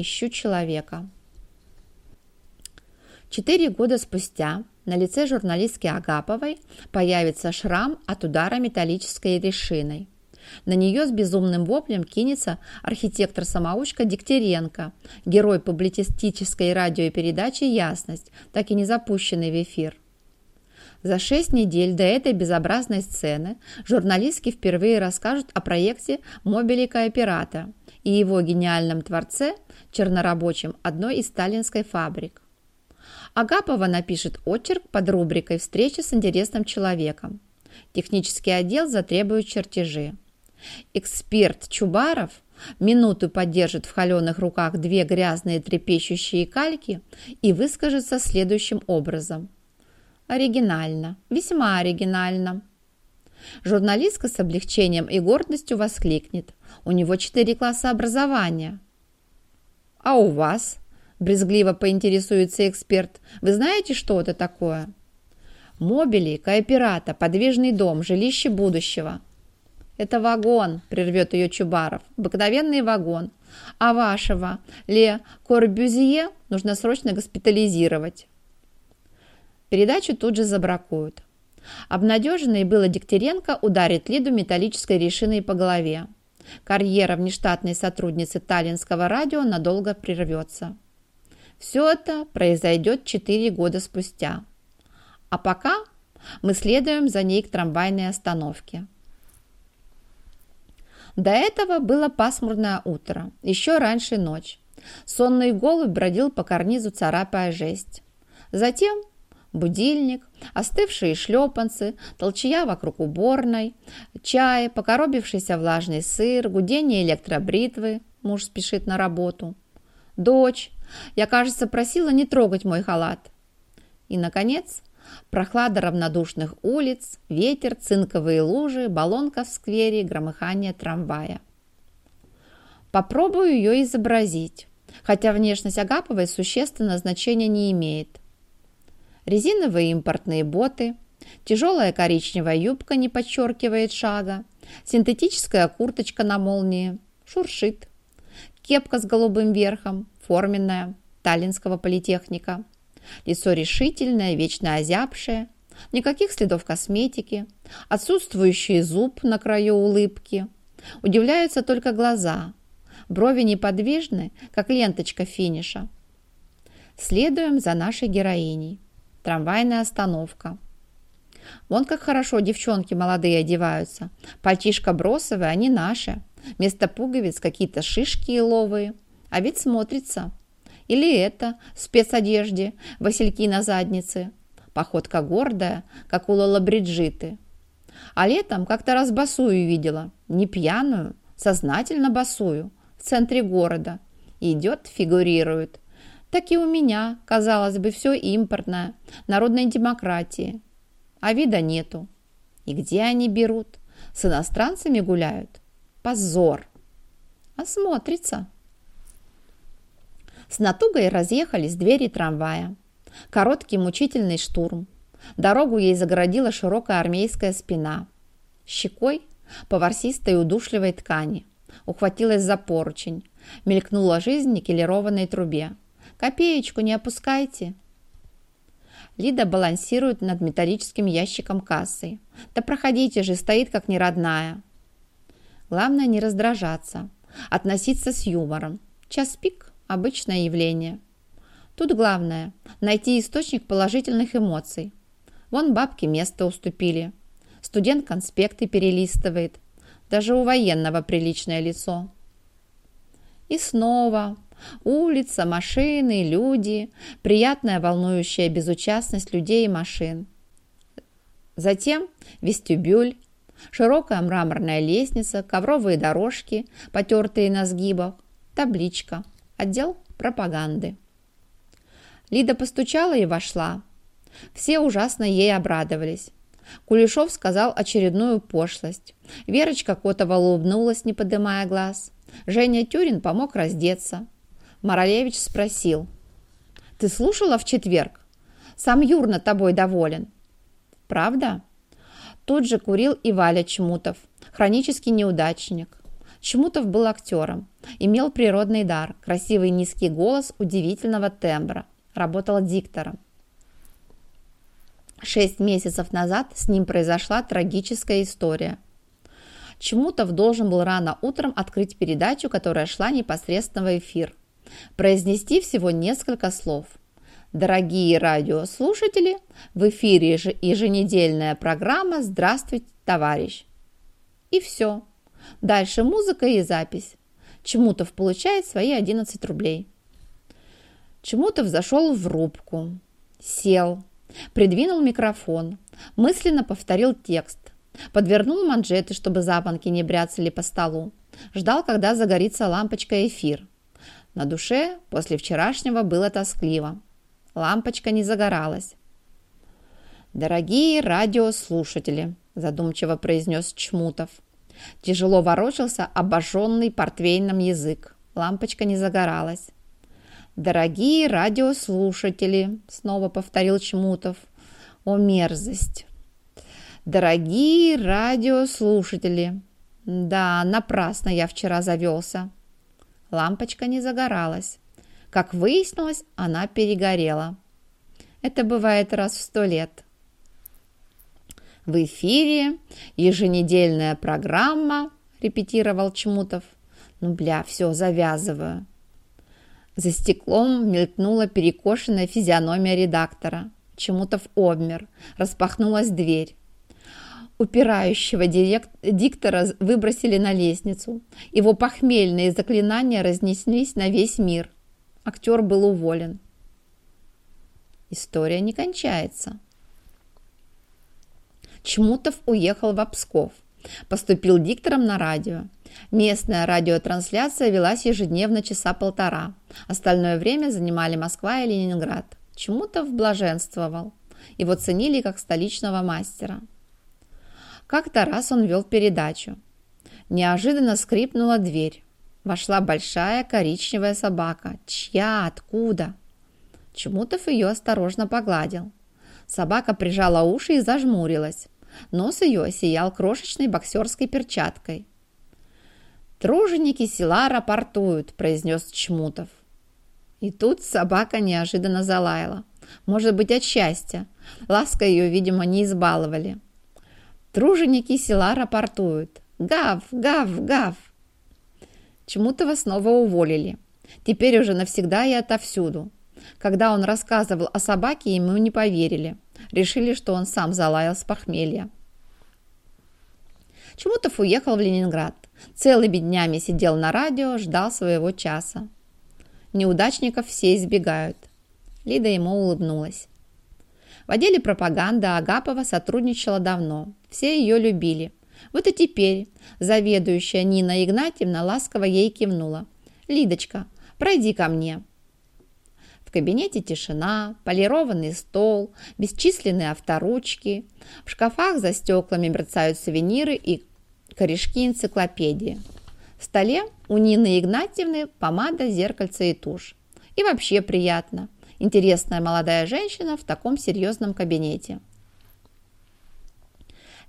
Ищу человека. Четыре года спустя на лице журналистки Агаповой появится шрам от удара металлической решиной. На нее с безумным воплем кинется архитектор-самоучка Дегтяренко, герой публицистической радиопередачи «Ясность», так и не запущенный в эфир. За шесть недель до этой безобразной сцены журналистки впервые расскажут о проекте «Мобили Кооператор» и его гениальном творце, чернорабочем одной из сталинской фабрик. Агапова напишет очерк под рубрикой «Встреча с интересным человеком». Технический отдел затребует чертежи. Эксперт Чубаров минуту подержит в холеных руках две грязные трепещущие кальки и выскажется следующим образом. Оригинально, весьма оригинально. Журналистка с облегчением и гордостью воскликнет. У него четыре класса образования. А у вас? Брезгливо поинтересуется эксперт. Вы знаете, что это такое? Мобили, кооперата, подвижный дом, жилище будущего – «Это вагон», – прервет ее Чубаров. «Обыкновенный вагон. А вашего Ле Корбюзье нужно срочно госпитализировать». Передачу тут же забракуют. Обнадеженный было Дегтяренко ударит Лиду металлической решиной по голове. Карьера внештатной сотрудницы Таллинского радио надолго прервется. Все это произойдет 4 года спустя. А пока мы следуем за ней к трамвайной остановке. До этого было пасмурное утро, еще раньше ночь. Сонный голубь бродил по карнизу, царапая жесть. Затем будильник, остывшие шлепанцы, толчья вокруг уборной, чай, покоробившийся влажный сыр, гудение электробритвы, муж спешит на работу. Дочь, я, кажется, просила не трогать мой халат. И, наконец, Прохлада равнодушных улиц, ветер, цинковые лужи, баллонка в сквере, громыхание трамвая. Попробую ее изобразить, хотя внешность Агаповой существенно значения не имеет. Резиновые импортные боты, тяжелая коричневая юбка не подчеркивает шага, синтетическая курточка на молнии, шуршит, кепка с голубым верхом, форменная, таллинского политехника – Лицо решительное, вечно озябшее, никаких следов косметики, отсутствующий зуб на краю улыбки. Удивляются только глаза. Брови неподвижны, как ленточка финиша. Следуем за нашей героиней. Трамвайная остановка. Вон как хорошо девчонки молодые одеваются. Пальтишко бросовые, они наши. Вместо пуговиц какие-то шишки еловые. А ведь смотрится. Или это в спецодежде, васильки на заднице. Походка гордая, как у Лола Бриджиты. А летом как-то раз босую видела. Не пьяную, сознательно босую. В центре города. Идет, фигурирует. Так и у меня, казалось бы, все импортное, народной демократии. А вида нету. И где они берут? С иностранцами гуляют? Позор! Осмотрится. С натугой разъехались двери трамвая. Короткий мучительный штурм. Дорогу ей загородила широкая армейская спина. Щекой по ворсистой удушливой ткани. Ухватилась за поручень. Мелькнула жизнь никелированной трубе. «Копеечку не опускайте!» Лида балансирует над металлическим ящиком кассы. «Да проходите же, стоит как неродная!» Главное не раздражаться, относиться с юмором. Час пик обычное явление. Тут главное – найти источник положительных эмоций. Вон бабки место уступили. Студент конспекты перелистывает. Даже у военного приличное лицо. И снова улица, машины, люди, приятная волнующая безучастность людей и машин. Затем вестибюль, широкая мраморная лестница, ковровые дорожки, потертые на сгибах, табличка – Отдел пропаганды. Лида постучала и вошла. Все ужасно ей обрадовались. Кулешов сказал очередную пошлость. Верочка Котова улыбнулась, не поднимая глаз. Женя Тюрин помог раздеться. Моралевич спросил. «Ты слушала в четверг? Сам Юр над тобой доволен». «Правда?» Тут же курил и Валя Чмутов, хронический неудачник. Чмутов был актером, имел природный дар, красивый низкий голос удивительного тембра, работал диктором. Шесть месяцев назад с ним произошла трагическая история. Чмутов должен был рано утром открыть передачу, которая шла непосредственно в эфир. Произнести всего несколько слов. Дорогие радиослушатели, в эфире еженедельная программа «Здравствуйте, товарищ». И все. Дальше музыка и запись. Чмутов получает свои 11 рублей. Чмутов зашел в рубку, сел, придвинул микрофон, мысленно повторил текст, подвернул манжеты, чтобы запонки не бряцали по столу, ждал, когда загорится лампочка эфир. На душе после вчерашнего было тоскливо. Лампочка не загоралась. «Дорогие радиослушатели», – задумчиво произнес Чмутов – Тяжело ворочался обожженный портвейном язык. Лампочка не загоралась. «Дорогие радиослушатели!» — снова повторил Чмутов. «О, мерзость!» «Дорогие радиослушатели!» «Да, напрасно я вчера завелся!» Лампочка не загоралась. Как выяснилось, она перегорела. Это бывает раз в сто лет. В эфире еженедельная программа, репетировал Чмутов. Ну, бля, все, завязываю. За стеклом мелькнула перекошенная физиономия редактора. Чмутов обмер. Распахнулась дверь. Упирающего директ... диктора выбросили на лестницу. Его похмельные заклинания разнеслись на весь мир. Актер был уволен. История не кончается. Чмутов уехал в Псков. Поступил диктором на радио. Местная радиотрансляция велась ежедневно часа полтора. Остальное время занимали Москва и Ленинград. Чмутов блаженствовал. Его ценили как столичного мастера. Как-то раз он вел передачу. Неожиданно скрипнула дверь. Вошла большая коричневая собака. Чья? Откуда? Чмутов ее осторожно погладил. Собака прижала уши и зажмурилась. Нос ее осиял крошечной боксерской перчаткой. «Труженики села рапортуют», – произнес Чмутов. И тут собака неожиданно залаяла. Может быть, от счастья. Ласка ее, видимо, не избаловали. Труженики села рапортуют. Гав, гав, гав. Чмутова снова уволили. Теперь уже навсегда и отовсюду. Когда он рассказывал о собаке, ему не поверили. Решили, что он сам залаял с похмелья. Чмутов уехал в Ленинград. Целыми днями сидел на радио, ждал своего часа. Неудачников все избегают. Лида ему улыбнулась. В отделе пропаганды Агапова сотрудничала давно. Все ее любили. Вот и теперь заведующая Нина Игнатьевна ласково ей кивнула. «Лидочка, пройди ко мне». В кабинете тишина, полированный стол, бесчисленные авторучки. В шкафах за стеклами мерцают сувениры и корешки энциклопедии. В столе у Нины Игнатьевны помада, зеркальце и тушь. И вообще приятно. Интересная молодая женщина в таком серьезном кабинете.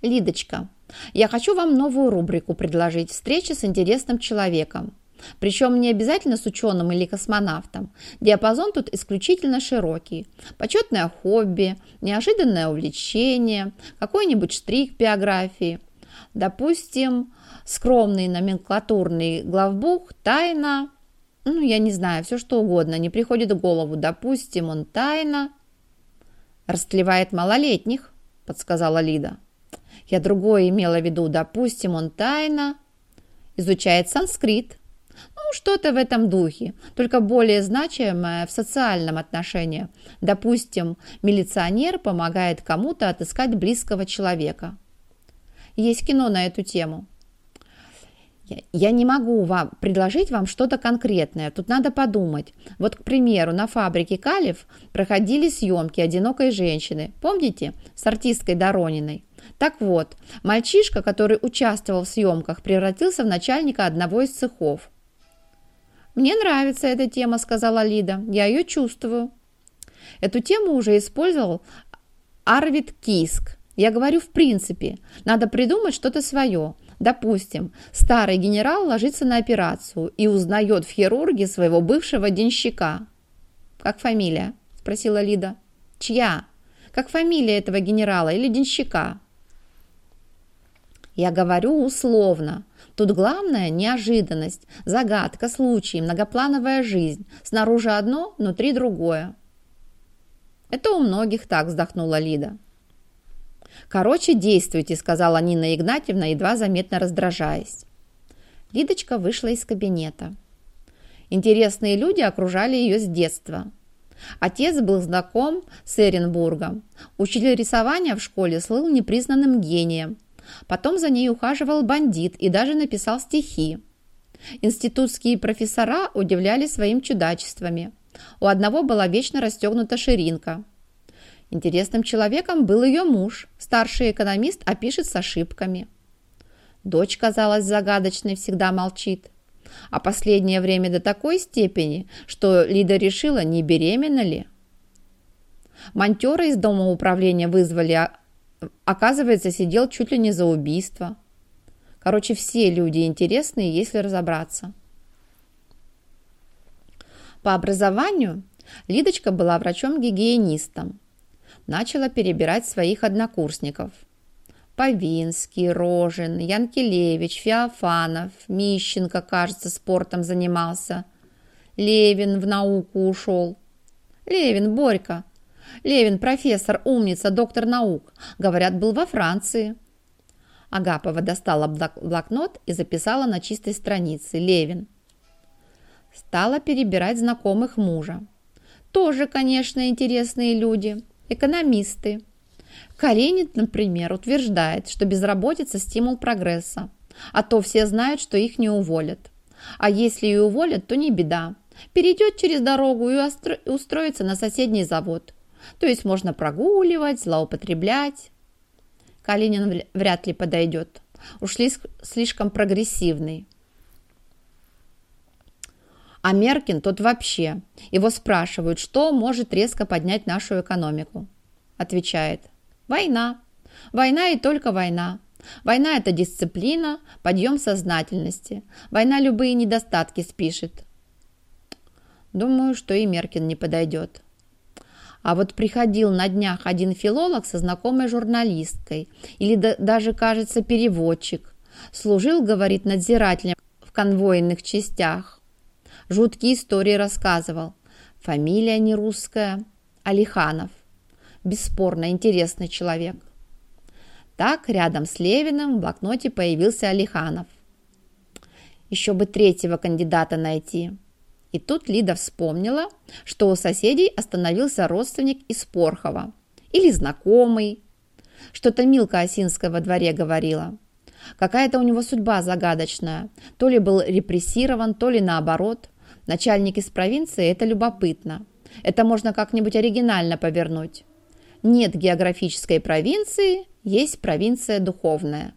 Лидочка, я хочу вам новую рубрику предложить «Встреча с интересным человеком». Причем не обязательно с ученым или космонавтом. Диапазон тут исключительно широкий. Почетное хобби, неожиданное увлечение, какой-нибудь штрих биографии. Допустим, скромный номенклатурный главбух, тайна, ну, я не знаю, все что угодно, не приходит в голову. Допустим, он тайна растлевает малолетних, подсказала Лида. Я другое имела в виду. Допустим, он тайно изучает санскрит, ну, что-то в этом духе, только более значимое в социальном отношении. Допустим, милиционер помогает кому-то отыскать близкого человека. Есть кино на эту тему. Я не могу вам предложить вам что-то конкретное. Тут надо подумать. Вот, к примеру, на фабрике Калев проходили съемки одинокой женщины. Помните? С артисткой Дорониной. Так вот, мальчишка, который участвовал в съемках, превратился в начальника одного из цехов. «Мне нравится эта тема», – сказала Лида. «Я ее чувствую». Эту тему уже использовал Арвид Киск. Я говорю в принципе. Надо придумать что-то свое. Допустим, старый генерал ложится на операцию и узнает в хирурге своего бывшего денщика. «Как фамилия?» – спросила Лида. «Чья? Как фамилия этого генерала или денщика?» «Я говорю условно. Тут главное – неожиданность, загадка, случай, многоплановая жизнь. Снаружи одно, внутри другое». «Это у многих так», – вздохнула Лида. «Короче, действуйте», – сказала Нина Игнатьевна, едва заметно раздражаясь. Лидочка вышла из кабинета. Интересные люди окружали ее с детства. Отец был знаком с Эренбургом. Учитель рисования в школе слыл непризнанным гением. Потом за ней ухаживал бандит и даже написал стихи. Институтские профессора удивляли своим чудачествами. У одного была вечно расстегнута ширинка. Интересным человеком был ее муж, старший экономист, а пишет с ошибками. Дочь казалась загадочной, всегда молчит. А последнее время до такой степени, что Лида решила, не беременна ли. Монтера из дома управления вызвали, а, оказывается, сидел чуть ли не за убийство. Короче, все люди интересные, если разобраться. По образованию Лидочка была врачом-гигиенистом начала перебирать своих однокурсников. Повинский, Рожин, Янкелевич, Феофанов, Мищенко, кажется, спортом занимался. Левин в науку ушел. Левин, Борька. Левин, профессор, умница, доктор наук. Говорят, был во Франции. Агапова достала блокнот и записала на чистой странице «Левин». Стала перебирать знакомых мужа. Тоже, конечно, интересные люди экономисты. Калинин, например, утверждает, что безработица – стимул прогресса, а то все знают, что их не уволят. А если и уволят, то не беда. Перейдет через дорогу и устроится на соседний завод. То есть можно прогуливать, злоупотреблять. Калинин вряд ли подойдет. Ушли слишком прогрессивный. А Меркин тот вообще. Его спрашивают, что может резко поднять нашу экономику. Отвечает, война. Война и только война. Война – это дисциплина, подъем сознательности. Война любые недостатки спишет. Думаю, что и Меркин не подойдет. А вот приходил на днях один филолог со знакомой журналисткой, или да, даже, кажется, переводчик. Служил, говорит, надзирателем в конвойных частях. Жуткие истории рассказывал. Фамилия не русская. Алиханов. Бесспорно интересный человек. Так, рядом с Левиным в блокноте появился Алиханов. Еще бы третьего кандидата найти. И тут Лида вспомнила, что у соседей остановился родственник из Порхова. Или знакомый. Что-то Милка Осинская во дворе говорила. Какая-то у него судьба загадочная. То ли был репрессирован, то ли наоборот. Начальник из провинции – это любопытно. Это можно как-нибудь оригинально повернуть. Нет географической провинции, есть провинция духовная.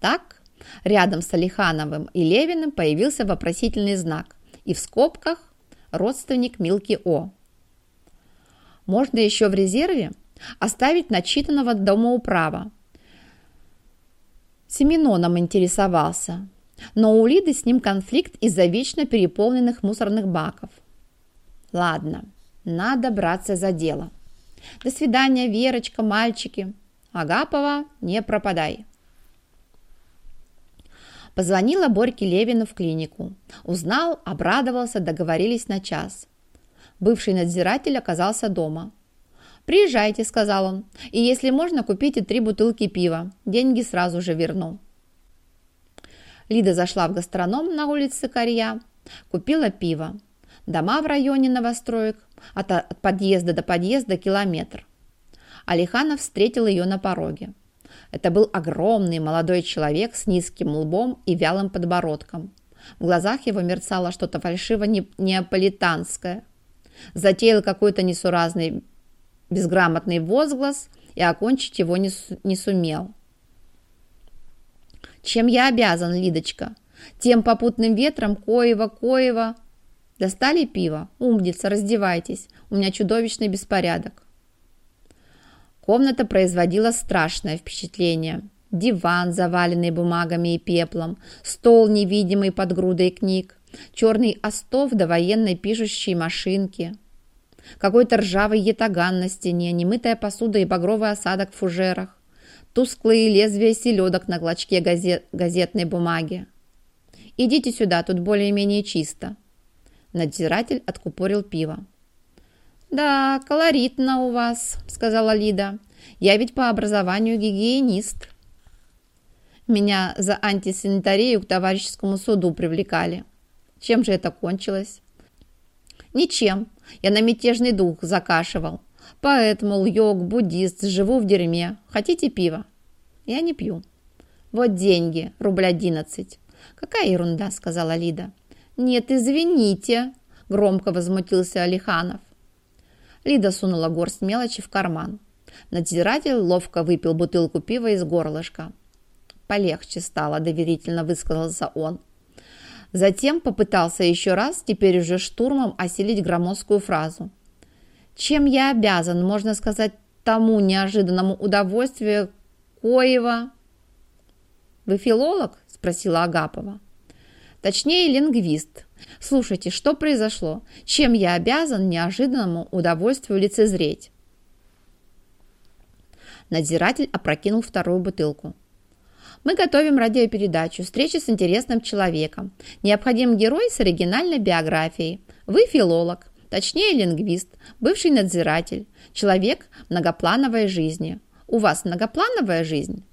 Так, рядом с Алихановым и Левиным появился вопросительный знак и в скобках родственник Милки О. Можно еще в резерве оставить начитанного домоуправа. Семеноном интересовался, но у Лиды с ним конфликт из-за вечно переполненных мусорных баков. Ладно, надо браться за дело. До свидания, Верочка, мальчики. Агапова, не пропадай. Позвонила Борьке Левину в клинику. Узнал, обрадовался, договорились на час. Бывший надзиратель оказался дома. «Приезжайте», — сказал он, — «и если можно, купите три бутылки пива. Деньги сразу же верну». Лида зашла в гастроном на улице Корья, купила пиво. Дома в районе новостроек, от, от подъезда до подъезда километр. Алиханов встретил ее на пороге. Это был огромный молодой человек с низким лбом и вялым подбородком. В глазах его мерцало что-то фальшиво-неаполитанское. Затеял какой-то несуразный безграмотный возглас и окончить его не, не сумел. Чем я обязан, Лидочка? Тем попутным ветром Коева-Коева. Достали пиво? Умница, раздевайтесь. У меня чудовищный беспорядок. Комната производила страшное впечатление. диван, заваленный бумагами и пеплом, стол, невидимый под грудой книг, черный остов до военной пишущей машинки, какой-то ржавый ятаган на стене, немытая посуда и багровый осадок в фужерах, тусклые лезвия селедок на клочке газет, газетной бумаги. «Идите сюда, тут более-менее чисто». Надзиратель откупорил пиво. «Да, колоритно у вас», — сказала Лида. «Я ведь по образованию гигиенист». Меня за антисанитарию к товарищескому суду привлекали. Чем же это кончилось? Ничем. Я на мятежный дух закашивал. Поэтому йог, буддист, живу в дерьме. Хотите пива? Я не пью. Вот деньги, рубль одиннадцать. Какая ерунда, сказала Лида. Нет, извините, громко возмутился Алиханов. Лида сунула горсть мелочи в карман. Надзиратель ловко выпил бутылку пива из горлышка. «Полегче стало», – доверительно высказался он. Затем попытался еще раз, теперь уже штурмом, осилить громоздкую фразу. «Чем я обязан, можно сказать, тому неожиданному удовольствию, коего...» «Вы филолог?» – спросила Агапова. «Точнее, лингвист. Слушайте, что произошло? Чем я обязан неожиданному удовольствию лицезреть?» Надзиратель опрокинул вторую бутылку. Мы готовим радиопередачу «Встреча с интересным человеком». Необходим герой с оригинальной биографией. Вы филолог, точнее лингвист, бывший надзиратель, человек многоплановой жизни. У вас многоплановая жизнь?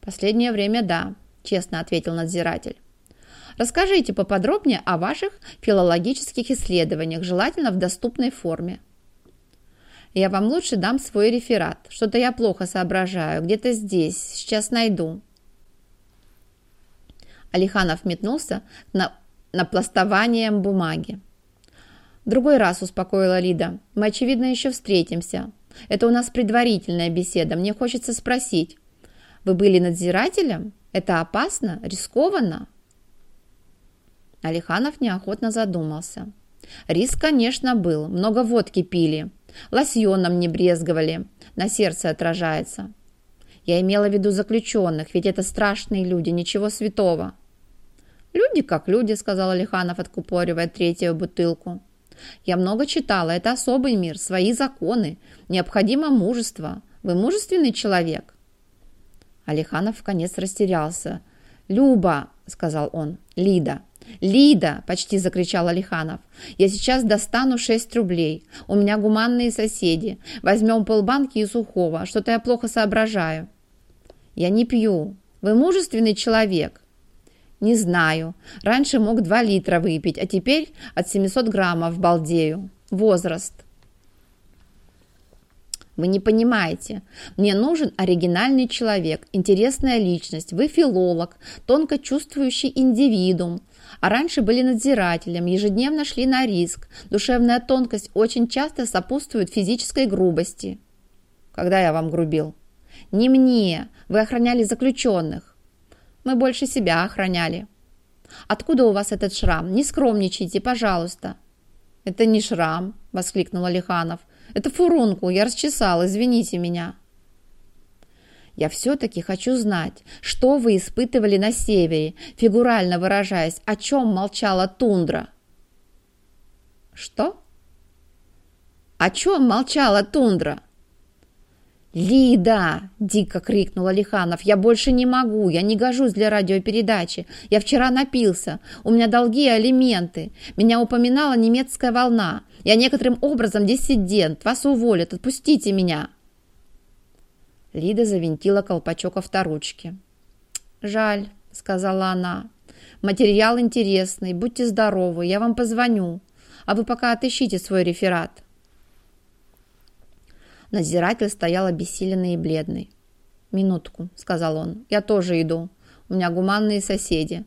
Последнее время да, честно ответил надзиратель. Расскажите поподробнее о ваших филологических исследованиях, желательно в доступной форме. Я вам лучше дам свой реферат. Что-то я плохо соображаю. Где-то здесь. Сейчас найду. Алиханов метнулся на, на пластованием бумаги. Другой раз успокоила Лида. Мы, очевидно, еще встретимся. Это у нас предварительная беседа. Мне хочется спросить. Вы были надзирателем? Это опасно? Рискованно? Алиханов неохотно задумался. Риск, конечно, был. Много водки пили. Лосьоном не брезговали. На сердце отражается. Я имела в виду заключенных, ведь это страшные люди, ничего святого. «Люди как люди», — сказал Алиханов, откупоривая третью бутылку. «Я много читала. Это особый мир, свои законы. Необходимо мужество. Вы мужественный человек?» Алиханов в конец растерялся. «Люба», — сказал он, — «Лида, «Лида!» – почти закричал Алиханов. «Я сейчас достану 6 рублей. У меня гуманные соседи. Возьмем полбанки и сухого. Что-то я плохо соображаю». «Я не пью. Вы мужественный человек?» «Не знаю. Раньше мог 2 литра выпить, а теперь от 700 граммов балдею. Возраст». Вы не понимаете. Мне нужен оригинальный человек, интересная личность. Вы филолог, тонко чувствующий индивидуум. А раньше были надзирателем, ежедневно шли на риск. Душевная тонкость очень часто сопутствует физической грубости. Когда я вам грубил? Не мне. Вы охраняли заключенных. Мы больше себя охраняли. Откуда у вас этот шрам? Не скромничайте, пожалуйста. Это не шрам, воскликнул Лиханов. Это фурункул, я расчесал, извините меня. Я все-таки хочу знать, что вы испытывали на севере, фигурально выражаясь, о чем молчала тундра. Что? О чем молчала тундра? «Лида!» – дико крикнула Лиханов. «Я больше не могу, я не гожусь для радиопередачи. Я вчера напился, у меня долги и алименты. Меня упоминала немецкая волна. Я некоторым образом диссидент, вас уволят, отпустите меня!» Лида завинтила колпачок авторучки. «Жаль», — сказала она. «Материал интересный, будьте здоровы, я вам позвоню, а вы пока отыщите свой реферат». Надзиратель стоял обессиленный и бледный. «Минутку», — сказал он, — «я тоже иду. У меня гуманные соседи».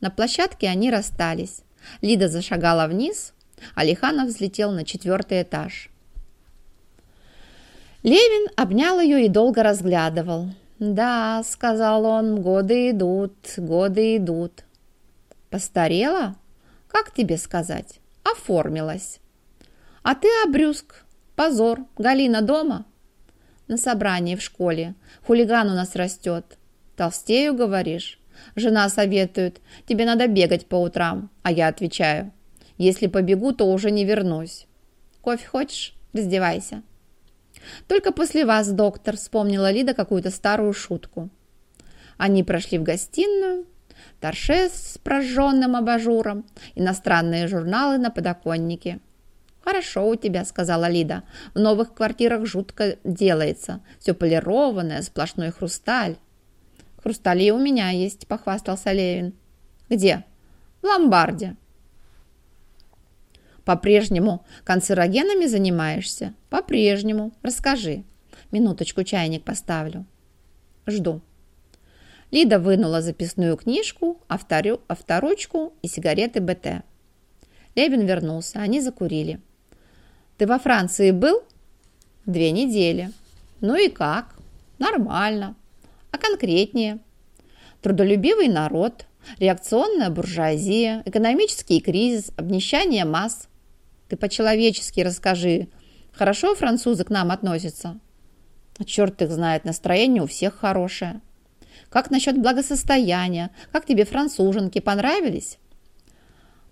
На площадке они расстались. Лида зашагала вниз, а Лиханов взлетел на четвертый этаж. Левин обнял ее и долго разглядывал. «Да», — сказал он, — «годы идут, годы идут». «Постарела? Как тебе сказать? Оформилась». «А ты обрюзг. Позор. Галина дома?» на собрании в школе. Хулиган у нас растет. Толстею, говоришь? Жена советует, тебе надо бегать по утрам. А я отвечаю, если побегу, то уже не вернусь. Кофе хочешь? Раздевайся. Только после вас, доктор, вспомнила Лида какую-то старую шутку. Они прошли в гостиную, торшес с прожженным абажуром, иностранные журналы на подоконнике. «Хорошо у тебя», — сказала Лида. «В новых квартирах жутко делается. Все полированное, сплошной хрусталь». «Хрустали у меня есть», — похвастался Левин. «Где?» «В ломбарде». «По-прежнему канцерогенами занимаешься?» «По-прежнему. Расскажи. Минуточку чайник поставлю». «Жду». Лида вынула записную книжку, авторю, авторучку и сигареты БТ. Левин вернулся, они закурили. «Ты во Франции был?» «Две недели». «Ну и как?» «Нормально. А конкретнее?» «Трудолюбивый народ, реакционная буржуазия, экономический кризис, обнищание масс». «Ты по-человечески расскажи. Хорошо французы к нам относятся?» а «Черт их знает, настроение у всех хорошее». «Как насчет благосостояния? Как тебе француженки? Понравились?»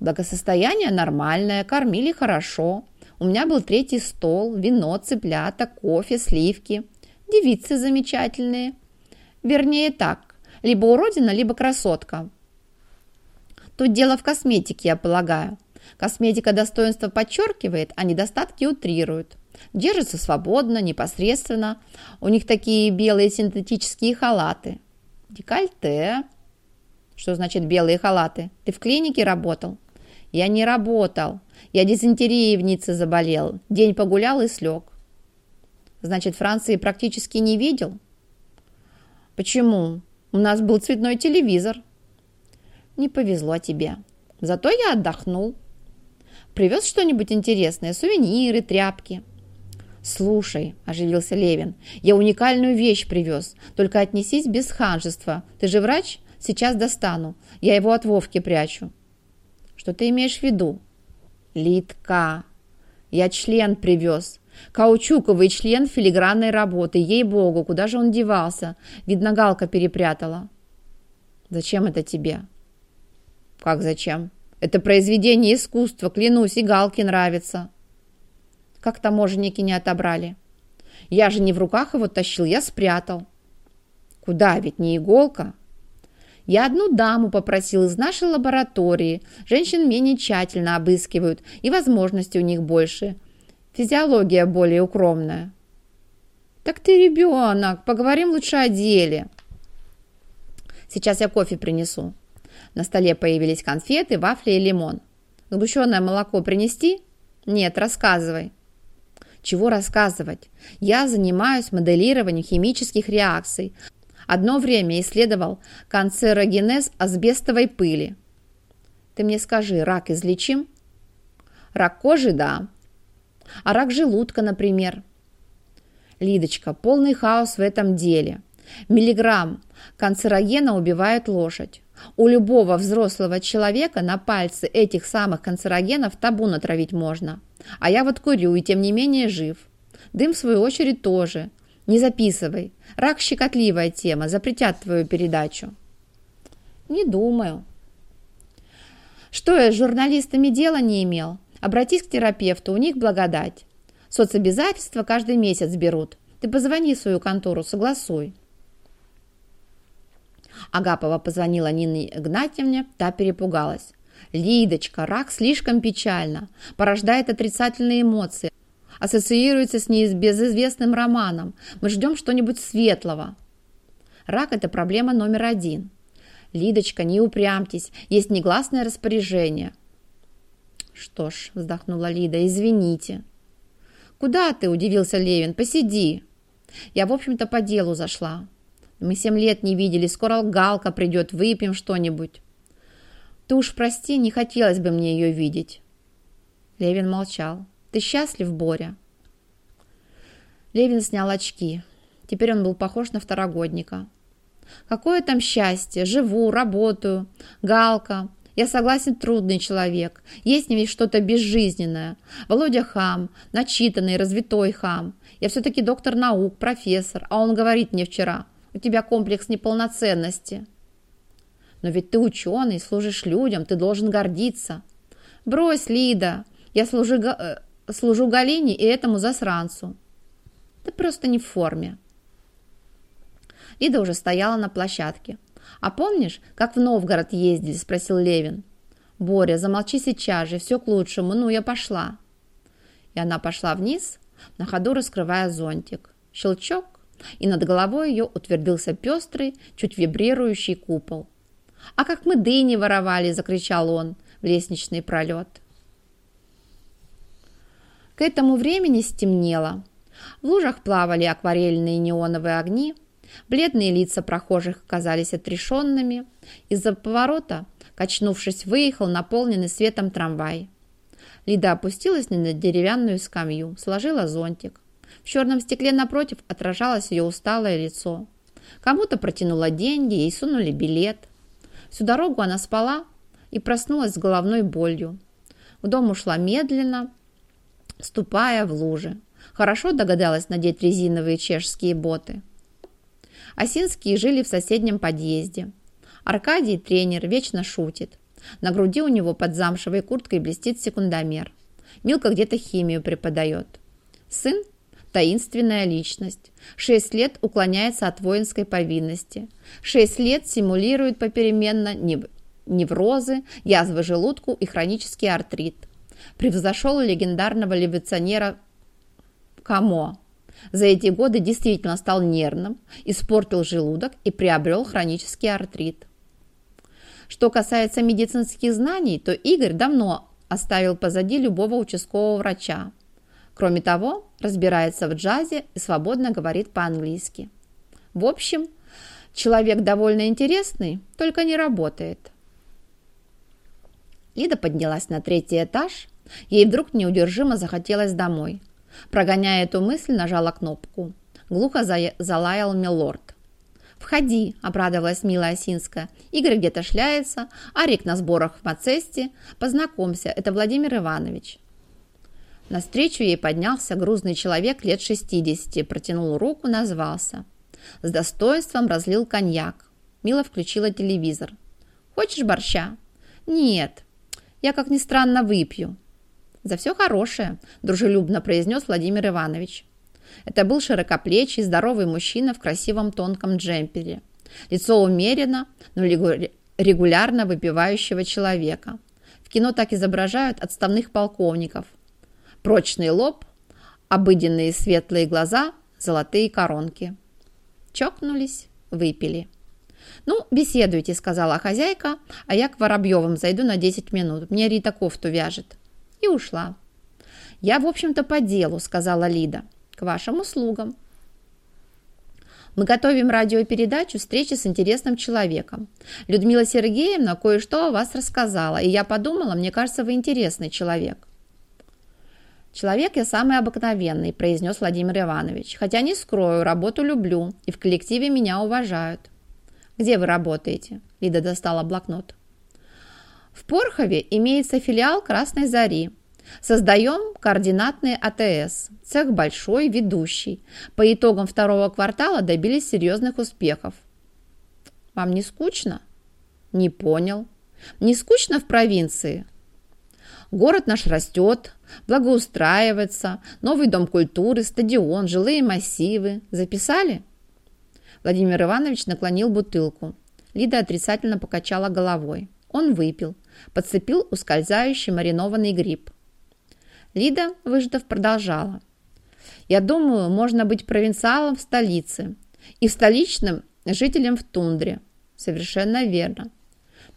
«Благосостояние нормальное, кормили хорошо». У меня был третий стол, вино, цыплята, кофе, сливки. Девицы замечательные. Вернее так, либо уродина, либо красотка. Тут дело в косметике, я полагаю. Косметика достоинства подчеркивает, а недостатки утрирует. Держится свободно, непосредственно. У них такие белые синтетические халаты. Декольте. Что значит белые халаты? Ты в клинике работал? Я не работал. Я дизентерией в Ницце заболел. День погулял и слег. Значит, Франции практически не видел? Почему? У нас был цветной телевизор. Не повезло тебе. Зато я отдохнул. Привез что-нибудь интересное? Сувениры, тряпки? «Слушай», – оживился Левин, – «я уникальную вещь привез. Только отнесись без ханжества. Ты же врач? Сейчас достану. Я его от Вовки прячу». «Что ты имеешь в виду?» Литка. Я член привез. Каучуковый член филигранной работы. Ей-богу, куда же он девался? Видно, Галка перепрятала. Зачем это тебе? Как зачем? Это произведение искусства, клянусь, и Галке нравится. Как таможенники не отобрали? Я же не в руках его тащил, я спрятал. Куда, ведь не иголка? Я одну даму попросил из нашей лаборатории. Женщин менее тщательно обыскивают, и возможностей у них больше. Физиология более укромная. Так ты ребенок, поговорим лучше о деле. Сейчас я кофе принесу. На столе появились конфеты, вафли и лимон. Сгущенное молоко принести? Нет, рассказывай. Чего рассказывать? Я занимаюсь моделированием химических реакций, Одно время исследовал канцерогенез асбестовой пыли. Ты мне скажи, рак излечим? Рак кожи – да. А рак желудка, например? Лидочка, полный хаос в этом деле. Миллиграмм канцерогена убивает лошадь. У любого взрослого человека на пальцы этих самых канцерогенов табу натравить можно. А я вот курю и тем не менее жив. Дым, в свою очередь, тоже – не записывай. Рак – щекотливая тема. Запретят твою передачу. Не думаю. Что я с журналистами дела не имел? Обратись к терапевту, у них благодать. Соцобязательства каждый месяц берут. Ты позвони в свою контору, согласуй. Агапова позвонила Нине Игнатьевне, та перепугалась. «Лидочка, рак слишком печально, порождает отрицательные эмоции ассоциируется с неизбезызвестным романом. Мы ждем что-нибудь светлого. Рак – это проблема номер один. Лидочка, не упрямьтесь, есть негласное распоряжение. Что ж, вздохнула Лида, извините. Куда ты, удивился Левин, посиди. Я, в общем-то, по делу зашла. Мы семь лет не видели, скоро Галка придет, выпьем что-нибудь. Ты уж прости, не хотелось бы мне ее видеть. Левин молчал. Ты счастлив, Боря?» Левин снял очки. Теперь он был похож на второгодника. «Какое там счастье! Живу, работаю. Галка. Я согласен, трудный человек. Есть в нем что-то безжизненное. Володя хам, начитанный, развитой хам. Я все-таки доктор наук, профессор, а он говорит мне вчера, у тебя комплекс неполноценности. Но ведь ты ученый, служишь людям, ты должен гордиться. Брось, Лида, я служу, э, служу Галине и этому засранцу. Ты просто не в форме. Лида уже стояла на площадке. «А помнишь, как в Новгород ездили?» – спросил Левин. «Боря, замолчи сейчас же, все к лучшему, ну, я пошла». И она пошла вниз, на ходу раскрывая зонтик. Щелчок, и над головой ее утвердился пестрый, чуть вибрирующий купол. «А как мы дыни воровали!» – закричал он в лестничный пролет. К этому времени стемнело. В лужах плавали акварельные неоновые огни, бледные лица прохожих казались отрешенными. Из-за поворота, качнувшись, выехал наполненный светом трамвай. Лида опустилась на деревянную скамью, сложила зонтик. В черном стекле напротив отражалось ее усталое лицо. Кому-то протянула деньги, ей сунули билет. Всю дорогу она спала и проснулась с головной болью. В дом ушла медленно, ступая в лужи. Хорошо догадалась надеть резиновые чешские боты. Осинские жили в соседнем подъезде. Аркадий, тренер, вечно шутит. На груди у него под замшевой курткой блестит секундомер. Милка где-то химию преподает. Сын таинственная личность. Шесть лет уклоняется от воинской повинности. Шесть лет симулирует попеременно неврозы, язвы желудку и хронический артрит. Превзошел легендарного революционера Камо. За эти годы действительно стал нервным, испортил желудок и приобрел хронический артрит. Что касается медицинских знаний, то Игорь давно оставил позади любого участкового врача. Кроме того, разбирается в джазе и свободно говорит по-английски. В общем, человек довольно интересный, только не работает. Лида поднялась на третий этаж. Ей вдруг неудержимо захотелось домой. Прогоняя эту мысль, нажала кнопку. Глухо залаял милорд. «Входи», — обрадовалась милая Осинская. «Игорь где-то шляется, Арик на сборах в Мацесте. Познакомься, это Владимир Иванович». Навстречу ей поднялся грузный человек лет 60, протянул руку, назвался. С достоинством разлил коньяк. Мила включила телевизор. «Хочешь борща?» «Нет, я, как ни странно, выпью». «За все хорошее», – дружелюбно произнес Владимир Иванович. Это был широкоплечий, здоровый мужчина в красивом тонком джемпере. Лицо умеренно, но регулярно выпивающего человека. В кино так изображают отставных полковников – Прочный лоб, обыденные светлые глаза, золотые коронки. Чокнулись, выпили. «Ну, беседуйте», — сказала хозяйка, «а я к Воробьевым зайду на 10 минут. Мне Рита кофту вяжет». И ушла. «Я, в общем-то, по делу», — сказала Лида. «К вашим услугам». Мы готовим радиопередачу «Встречи с интересным человеком». Людмила Сергеевна кое-что о вас рассказала, и я подумала, мне кажется, вы интересный человек. «Человек я самый обыкновенный», – произнес Владимир Иванович. «Хотя не скрою, работу люблю, и в коллективе меня уважают». «Где вы работаете?» – Лида достала блокнот. «В Порхове имеется филиал «Красной зари». Создаем координатные АТС. Цех большой, ведущий. По итогам второго квартала добились серьезных успехов». «Вам не скучно?» «Не понял». «Не скучно в провинции?» Город наш растет, благоустраивается, новый дом культуры, стадион, жилые массивы. Записали?» Владимир Иванович наклонил бутылку. Лида отрицательно покачала головой. Он выпил, подцепил ускользающий маринованный гриб. Лида, выждав, продолжала. «Я думаю, можно быть провинциалом в столице и столичным жителем в тундре». «Совершенно верно.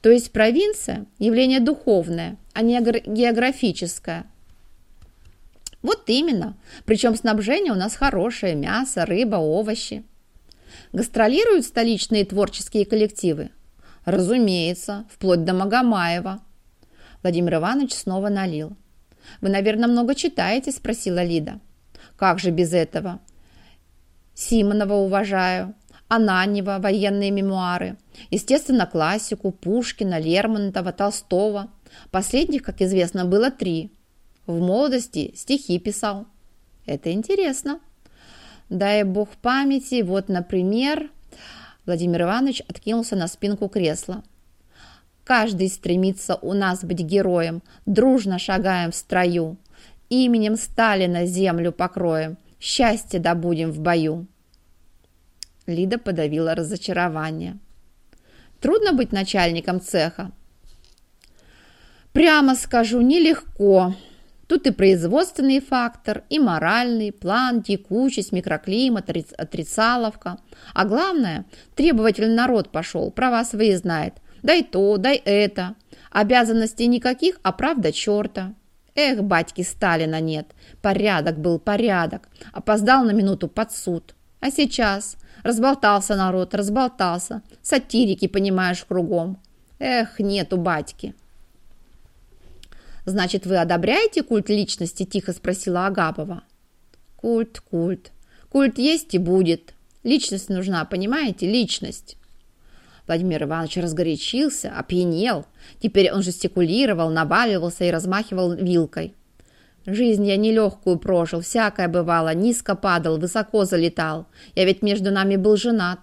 То есть провинция – явление духовное, а не географическое. Вот именно. Причем снабжение у нас хорошее – мясо, рыба, овощи. Гастролируют столичные творческие коллективы? Разумеется, вплоть до Магомаева. Владимир Иванович снова налил. «Вы, наверное, много читаете?» – спросила Лида. «Как же без этого?» «Симонова уважаю, Ананева, военные мемуары, естественно, классику, Пушкина, Лермонтова, Толстого. Последних, как известно, было три. В молодости стихи писал. Это интересно. Дай бог памяти, вот, например, Владимир Иванович откинулся на спинку кресла. Каждый стремится у нас быть героем, дружно шагаем в строю. Именем Сталина землю покроем, счастье добудем в бою. Лида подавила разочарование. Трудно быть начальником цеха. Прямо скажу, нелегко. Тут и производственный фактор, и моральный, план, текучесть, микроклимат, отрицаловка. А главное, требовательный народ пошел, права свои знает. Дай то, дай это. Обязанностей никаких, а правда черта. Эх, батьки Сталина нет. Порядок был, порядок. Опоздал на минуту под суд. А сейчас разболтался народ, разболтался. Сатирики, понимаешь, кругом. Эх, нету батьки. «Значит, вы одобряете культ личности?» – тихо спросила Агапова. «Культ, культ. Культ есть и будет. Личность нужна, понимаете? Личность». Владимир Иванович разгорячился, опьянел. Теперь он жестикулировал, набаливался и размахивал вилкой. Жизнь я нелегкую прожил, всякое бывало, низко падал, высоко залетал. Я ведь между нами был женат.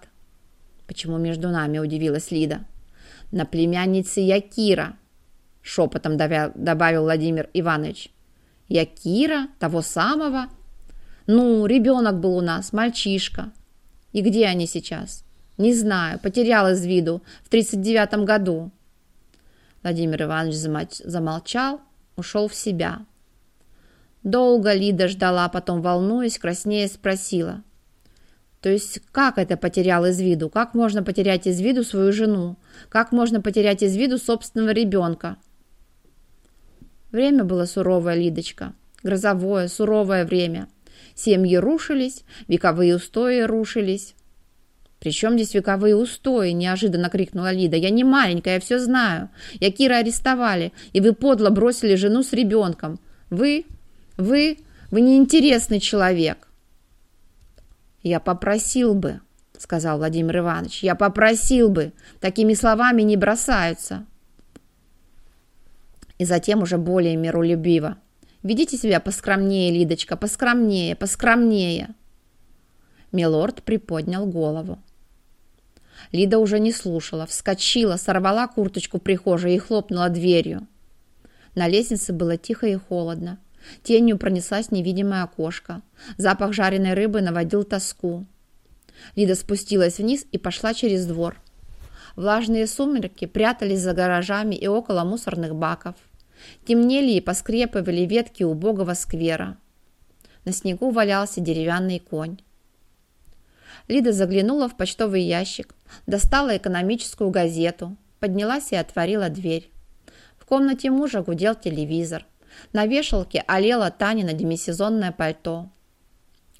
Почему между нами, удивилась Лида. На племяннице я Шепотом добавил Владимир Иванович. Я Кира, того самого? Ну, ребенок был у нас, мальчишка. И где они сейчас? Не знаю, потерял из виду в 39 году. Владимир Иванович замолчал, ушел в себя. Долго Лида ждала, потом, волнуясь, краснее спросила. То есть как это потерял из виду? Как можно потерять из виду свою жену? Как можно потерять из виду собственного ребенка? Время было суровое, Лидочка. Грозовое, суровое время. Семьи рушились, вековые устои рушились. «При чем здесь вековые устои?» – неожиданно крикнула Лида. «Я не маленькая, я все знаю. Я Кира арестовали, и вы подло бросили жену с ребенком. Вы, вы, вы неинтересный человек». «Я попросил бы», – сказал Владимир Иванович, – «я попросил бы. Такими словами не бросаются». И затем уже более миролюбиво. «Ведите себя поскромнее, Лидочка, поскромнее, поскромнее». Милорд приподнял голову. Лида уже не слушала, вскочила, сорвала курточку прихожей и хлопнула дверью. На лестнице было тихо и холодно. Тенью пронеслась невидимая окошко. Запах жареной рыбы наводил тоску. Лида спустилась вниз и пошла через двор. Влажные сумерки прятались за гаражами и около мусорных баков. Темнели и поскрепывали ветки убогого сквера. На снегу валялся деревянный конь. Лида заглянула в почтовый ящик, достала экономическую газету, поднялась и отворила дверь. В комнате мужа гудел телевизор. На вешалке олело Танина демисезонное пальто.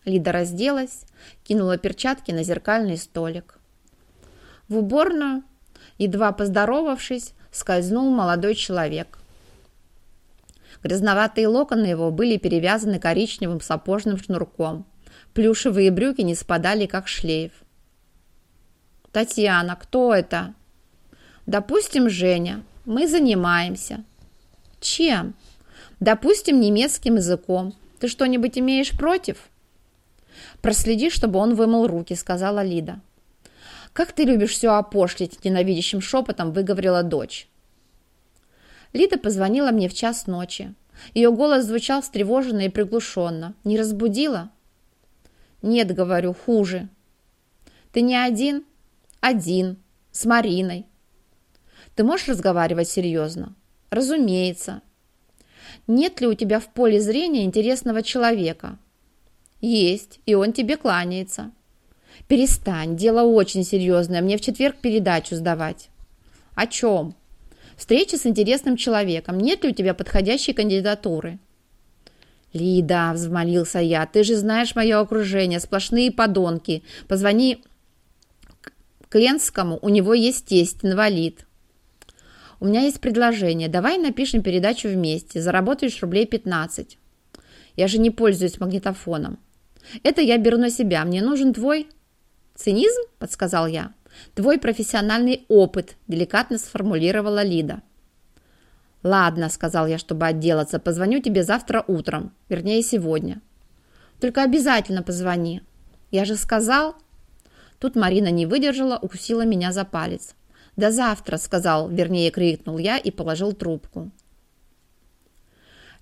Лида разделась, кинула перчатки на зеркальный столик. В уборную, едва поздоровавшись, скользнул молодой человек. Грязноватые локоны его были перевязаны коричневым сапожным шнурком. Плюшевые брюки не спадали, как шлейф. «Татьяна, кто это?» «Допустим, Женя. Мы занимаемся». «Чем?» «Допустим, немецким языком. Ты что-нибудь имеешь против?» «Проследи, чтобы он вымыл руки», — сказала Лида. «Как ты любишь все опошлить!» – ненавидящим шепотом выговорила дочь. Лида позвонила мне в час ночи. Ее голос звучал встревоженно и приглушенно. «Не разбудила?» «Нет, — говорю, — хуже». «Ты не один?» «Один. С Мариной». «Ты можешь разговаривать серьезно?» «Разумеется». «Нет ли у тебя в поле зрения интересного человека?» «Есть, и он тебе кланяется». «Перестань, дело очень серьезное, мне в четверг передачу сдавать». «О чем?» «Встреча с интересным человеком. Нет ли у тебя подходящей кандидатуры?» «Лида», — взмолился я, — «ты же знаешь мое окружение, сплошные подонки. Позвони Кленскому, у него есть тесть, инвалид». «У меня есть предложение. Давай напишем передачу вместе. Заработаешь рублей 15. Я же не пользуюсь магнитофоном. Это я беру на себя. Мне нужен твой «Цинизм?» – подсказал я. «Твой профессиональный опыт», – деликатно сформулировала Лида. «Ладно», – сказал я, чтобы отделаться, – «позвоню тебе завтра утром, вернее, сегодня». «Только обязательно позвони». «Я же сказал». Тут Марина не выдержала, укусила меня за палец. «До завтра», – сказал, вернее, крикнул я и положил трубку.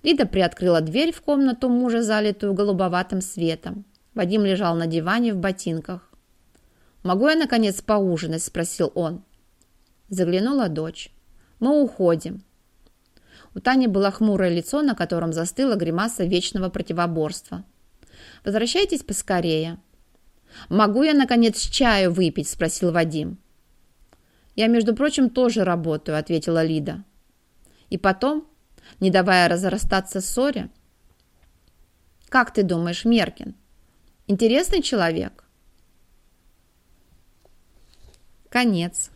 Лида приоткрыла дверь в комнату мужа, залитую голубоватым светом. Вадим лежал на диване в ботинках. «Могу я, наконец, поужинать?» – спросил он. Заглянула дочь. «Мы уходим». У Тани было хмурое лицо, на котором застыла гримаса вечного противоборства. «Возвращайтесь поскорее». «Могу я, наконец, чаю выпить?» – спросил Вадим. «Я, между прочим, тоже работаю», – ответила Лида. И потом, не давая разрастаться ссоре, «Как ты думаешь, Меркин, интересный человек?» Конец.